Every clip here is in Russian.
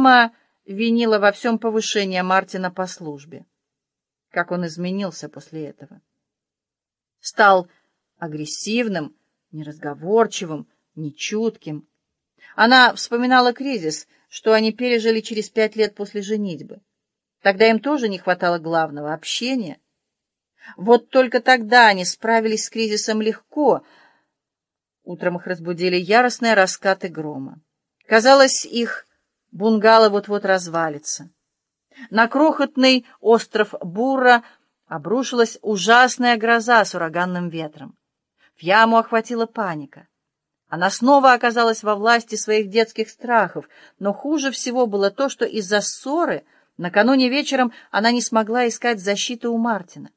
Фьяма винила во всем повышение Мартина по службе. Как он изменился после этого. Стал агрессивным, неразговорчивым, нечутким. Она вспоминала кризис, что они пережили через пять лет после женитьбы. Тогда им тоже не хватало главного — общения. Вот только тогда они справились с кризисом легко. Утром их разбудили яростные раскаты грома. Казалось, их бунгало вот-вот развалится. На крохотный остров Бура обрушилась ужасная гроза с ураганным ветром. В яму охватила паника. Она снова оказалась во власти своих детских страхов, но хуже всего было то, что из-за ссоры накануне вечером она не смогла искать защиты у Мартина.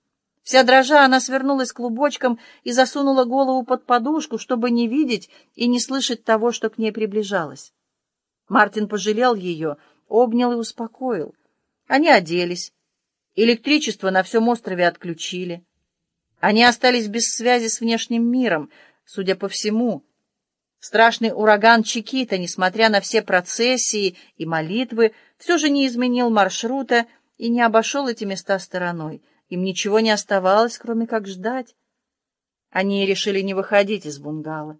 Вся дрожа, она свернулась клубочком и засунула голову под подушку, чтобы не видеть и не слышать того, что к ней приближалось. Мартин пожалел ее, обнял и успокоил. Они оделись. Электричество на всем острове отключили. Они остались без связи с внешним миром, судя по всему. Страшный ураган Чикита, несмотря на все процессии и молитвы, все же не изменил маршрута и не обошел эти места стороной. Им ничего не оставалось, кроме как ждать. Они решили не выходить из бунгало.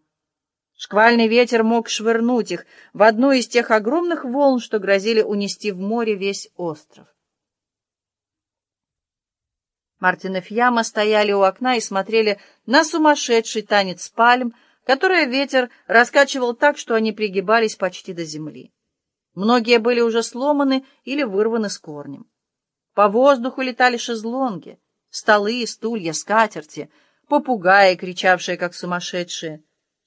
Шквальный ветер мог швырнуть их в одну из тех огромных волн, что грозили унести в море весь остров. Мартин и Фьяма стояли у окна и смотрели на сумасшедший танец пальм, который ветер раскачивал так, что они пригибались почти до земли. Многие были уже сломаны или вырваны с корнем. По воздуху летали шезлонги, столы, стулья, скатерти, попугаи, кричавшие как сумасшедшие,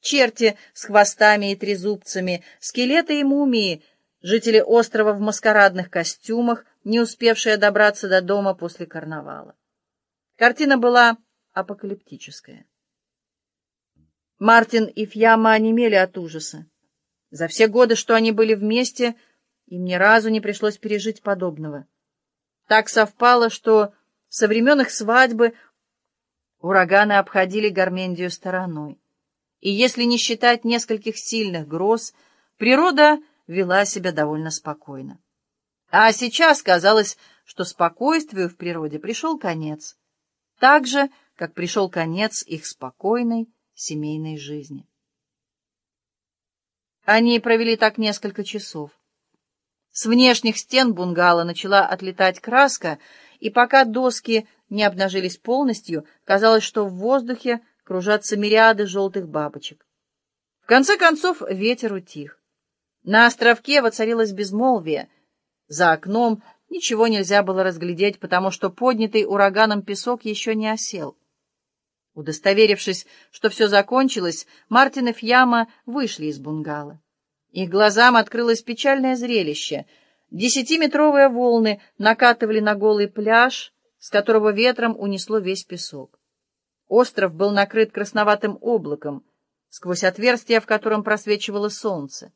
черти с хвостами и трезубцами, скелеты и мумии, жители острова в маскарадных костюмах, не успевшие добраться до дома после карнавала. Картина была апокалиптическая. Мартин и Фьяма онемели от ужаса. За все годы, что они были вместе, им ни разу не пришлось пережить подобного. Так совпало, что со времен их свадьбы ураганы обходили Гармендию стороной. И если не считать нескольких сильных гроз, природа вела себя довольно спокойно. А сейчас казалось, что спокойствию в природе пришел конец так же, как пришел конец их спокойной семейной жизни. Они провели так несколько часов. С внешних стен бунгало начала отлетать краска, и пока доски не обнажились полностью, казалось, что в воздухе кружатся мириады желтых бабочек. В конце концов ветер утих. На островке воцарилось безмолвие. За окном Ничего нельзя было разглядеть, потому что поднятый ураганом песок еще не осел. Удостоверившись, что все закончилось, Мартин и Фьяма вышли из бунгало. Их глазам открылось печальное зрелище. Десятиметровые волны накатывали на голый пляж, с которого ветром унесло весь песок. Остров был накрыт красноватым облаком, сквозь отверстие, в котором просвечивало солнце.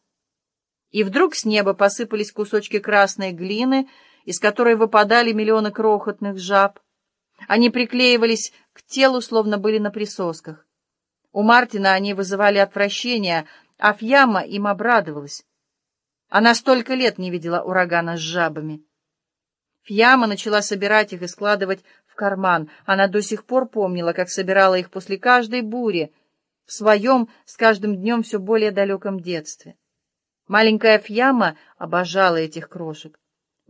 И вдруг с неба посыпались кусочки красной глины, из которой выпадали миллионы крохотных жаб. Они приклеивались к телу, словно были на присосках. У Мартина они вызывали отвращение, а Фьяма им обрадовалась. Она столько лет не видела урагана с жабами. Фьяма начала собирать их и складывать карман. Она до сих пор помнила, как собирала их после каждой бури, в своем, с каждым днем все более далеком детстве. Маленькая Фьяма обожала этих крошек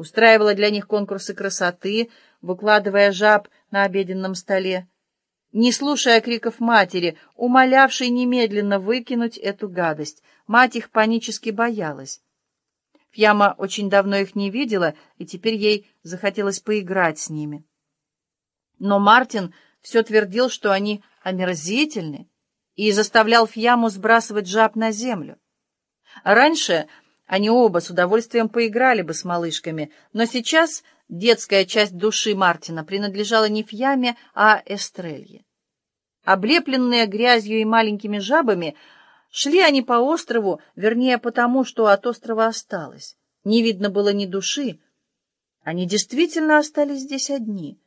устраивала для них конкурсы красоты, выкладывая жаб на обеденном столе, не слушая криков матери, умолявшей немедленно выкинуть эту гадость. Мать их панически боялась. Фьяма очень давно их не видела, и теперь ей захотелось поиграть с ними. Но Мартин все твердил, что они омерзительны, и заставлял Фьяму сбрасывать жаб на землю. Раньше они оба с удовольствием поиграли бы с малышками, но сейчас детская часть души Мартина принадлежала не Фьяме, а Эстрелье. Облепленные грязью и маленькими жабами, шли они по острову, вернее, потому, что от острова осталось. Не видно было ни души. Они действительно остались здесь одни.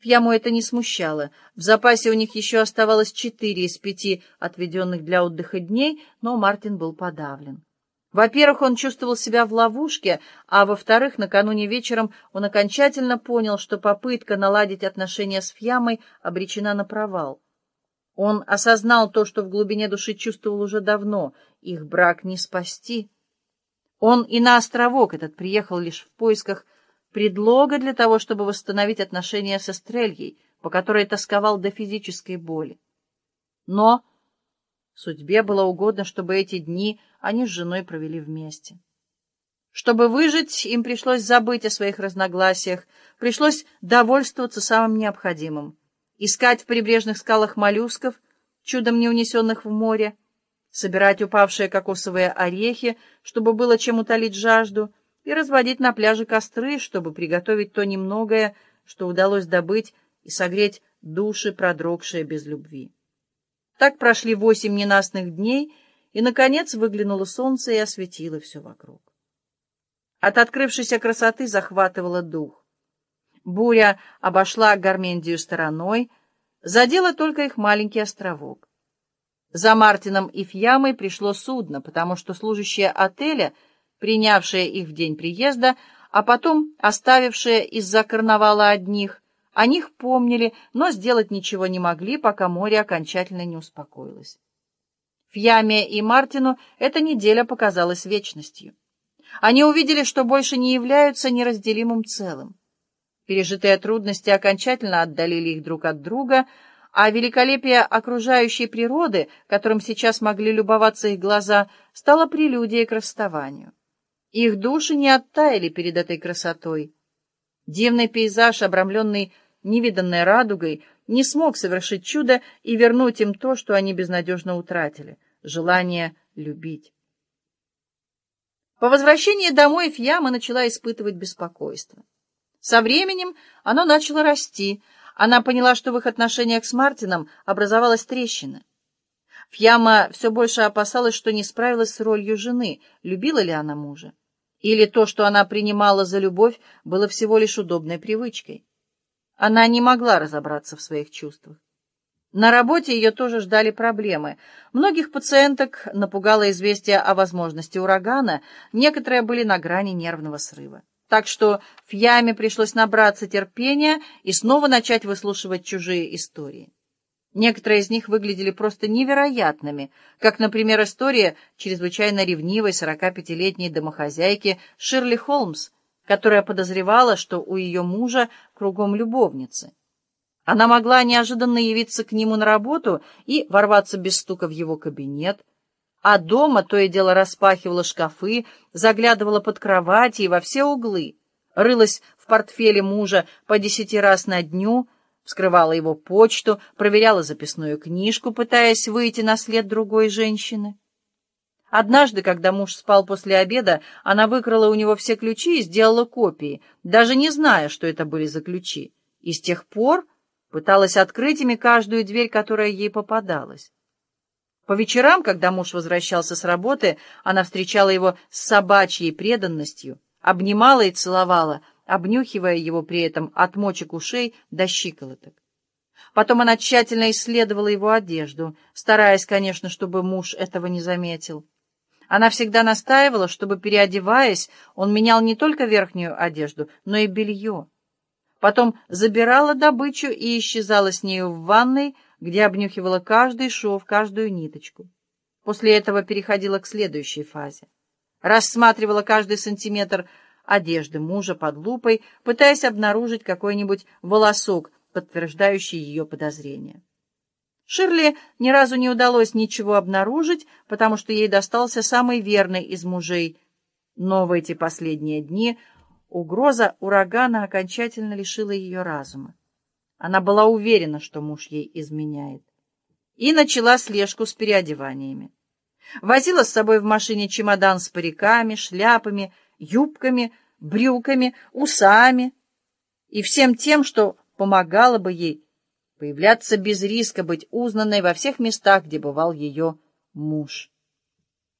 Фьяму это не смущало. В запасе у них еще оставалось четыре из пяти отведенных для отдыха дней, но Мартин был подавлен. Во-первых, он чувствовал себя в ловушке, а во-вторых, накануне вечером он окончательно понял, что попытка наладить отношения с Фьямой обречена на провал. Он осознал то, что в глубине души чувствовал уже давно — их брак не спасти. Он и на островок этот приехал лишь в поисках предлога для того, чтобы восстановить отношения со Стрельей, по которой тосковал до физической боли. Но судьбе было угодно, чтобы эти дни они с женой провели вместе. Чтобы выжить, им пришлось забыть о своих разногласиях, пришлось довольствоваться самым необходимым — искать в прибрежных скалах моллюсков, чудом не унесенных в море, собирать упавшие кокосовые орехи, чтобы было чем утолить жажду, и разводить на пляже костры, чтобы приготовить то немногое, что удалось добыть, и согреть души, продрогшие без любви. Так прошли восемь ненастных дней, и, наконец, выглянуло солнце и осветило все вокруг. От открывшейся красоты захватывало дух. Буря обошла Гармендию стороной, задела только их маленький островок. За Мартином и Фьямой пришло судно, потому что служащие отеля, принявшие их в день приезда, а потом оставившие из-за карнавала одних, о них помнили, но сделать ничего не могли, пока море окончательно не успокоилось. Фьяме и Мартину эта неделя показалась вечностью. Они увидели, что больше не являются неразделимым целым. Пережитые трудности окончательно отдалили их друг от друга, а великолепие окружающей природы, которым сейчас могли любоваться их глаза, стало прелюдией к расставанию. Их души не оттаяли перед этой красотой. Дивный пейзаж, обрамленный невиданной радугой, не смог совершить чудо и вернуть им то, что они безнадежно утратили — желание любить. По возвращении домой Фьяма начала испытывать беспокойство. Со временем оно начало расти — она поняла, что в их отношениях с Мартином образовалась трещина. Фьяма все больше опасалась, что не справилась с ролью жены, любила ли она мужа. Или то, что она принимала за любовь, было всего лишь удобной привычкой. Она не могла разобраться в своих чувствах. На работе ее тоже ждали проблемы. Многих пациенток напугало известие о возможности урагана, некоторые были на грани нервного срыва. Так что в яме пришлось набраться терпения и снова начать выслушивать чужие истории. Некоторые из них выглядели просто невероятными, как, например, история чрезвычайно ревнивой 45-летней домохозяйки Ширли Холмс, которая подозревала, что у ее мужа кругом любовницы. Она могла неожиданно явиться к нему на работу и ворваться без стука в его кабинет, а дома то и дело распахивала шкафы, заглядывала под кровати и во все углы, рылась в портфеле мужа по десяти раз на дню, вскрывала его почту, проверяла записную книжку, пытаясь выйти на след другой женщины. Однажды, когда муж спал после обеда, она выкрала у него все ключи и сделала копии, даже не зная, что это были за ключи, и с тех пор пыталась открыть ими каждую дверь, которая ей попадалась. По вечерам, когда муж возвращался с работы, она встречала его с собачьей преданностью, обнимала и целовала, обнюхивая его при этом от мочек ушей до щиколоток. Потом она тщательно исследовала его одежду, стараясь, конечно, чтобы муж этого не заметил. Она всегда настаивала, чтобы, переодеваясь, он менял не только верхнюю одежду, но и белье. Потом забирала добычу и исчезала с нею в ванной, где обнюхивала каждый шов, каждую ниточку. После этого переходила к следующей фазе. Рассматривала каждый сантиметр одежды мужа под лупой, пытаясь обнаружить какой-нибудь волосок, подтверждающий ее подозрения. Ширли ни разу не удалось ничего обнаружить, потому что ей достался самый верный из мужей. Но в эти последние дни угроза урагана окончательно лишила ее разума. Она была уверена, что муж ей изменяет. И начала слежку с переодеваниями. Возила с собой в машине чемодан с париками, шляпами, юбками, брюками, усами и всем тем, что помогало бы ей появляться без риска быть узнанной во всех местах, где бывал ее муж.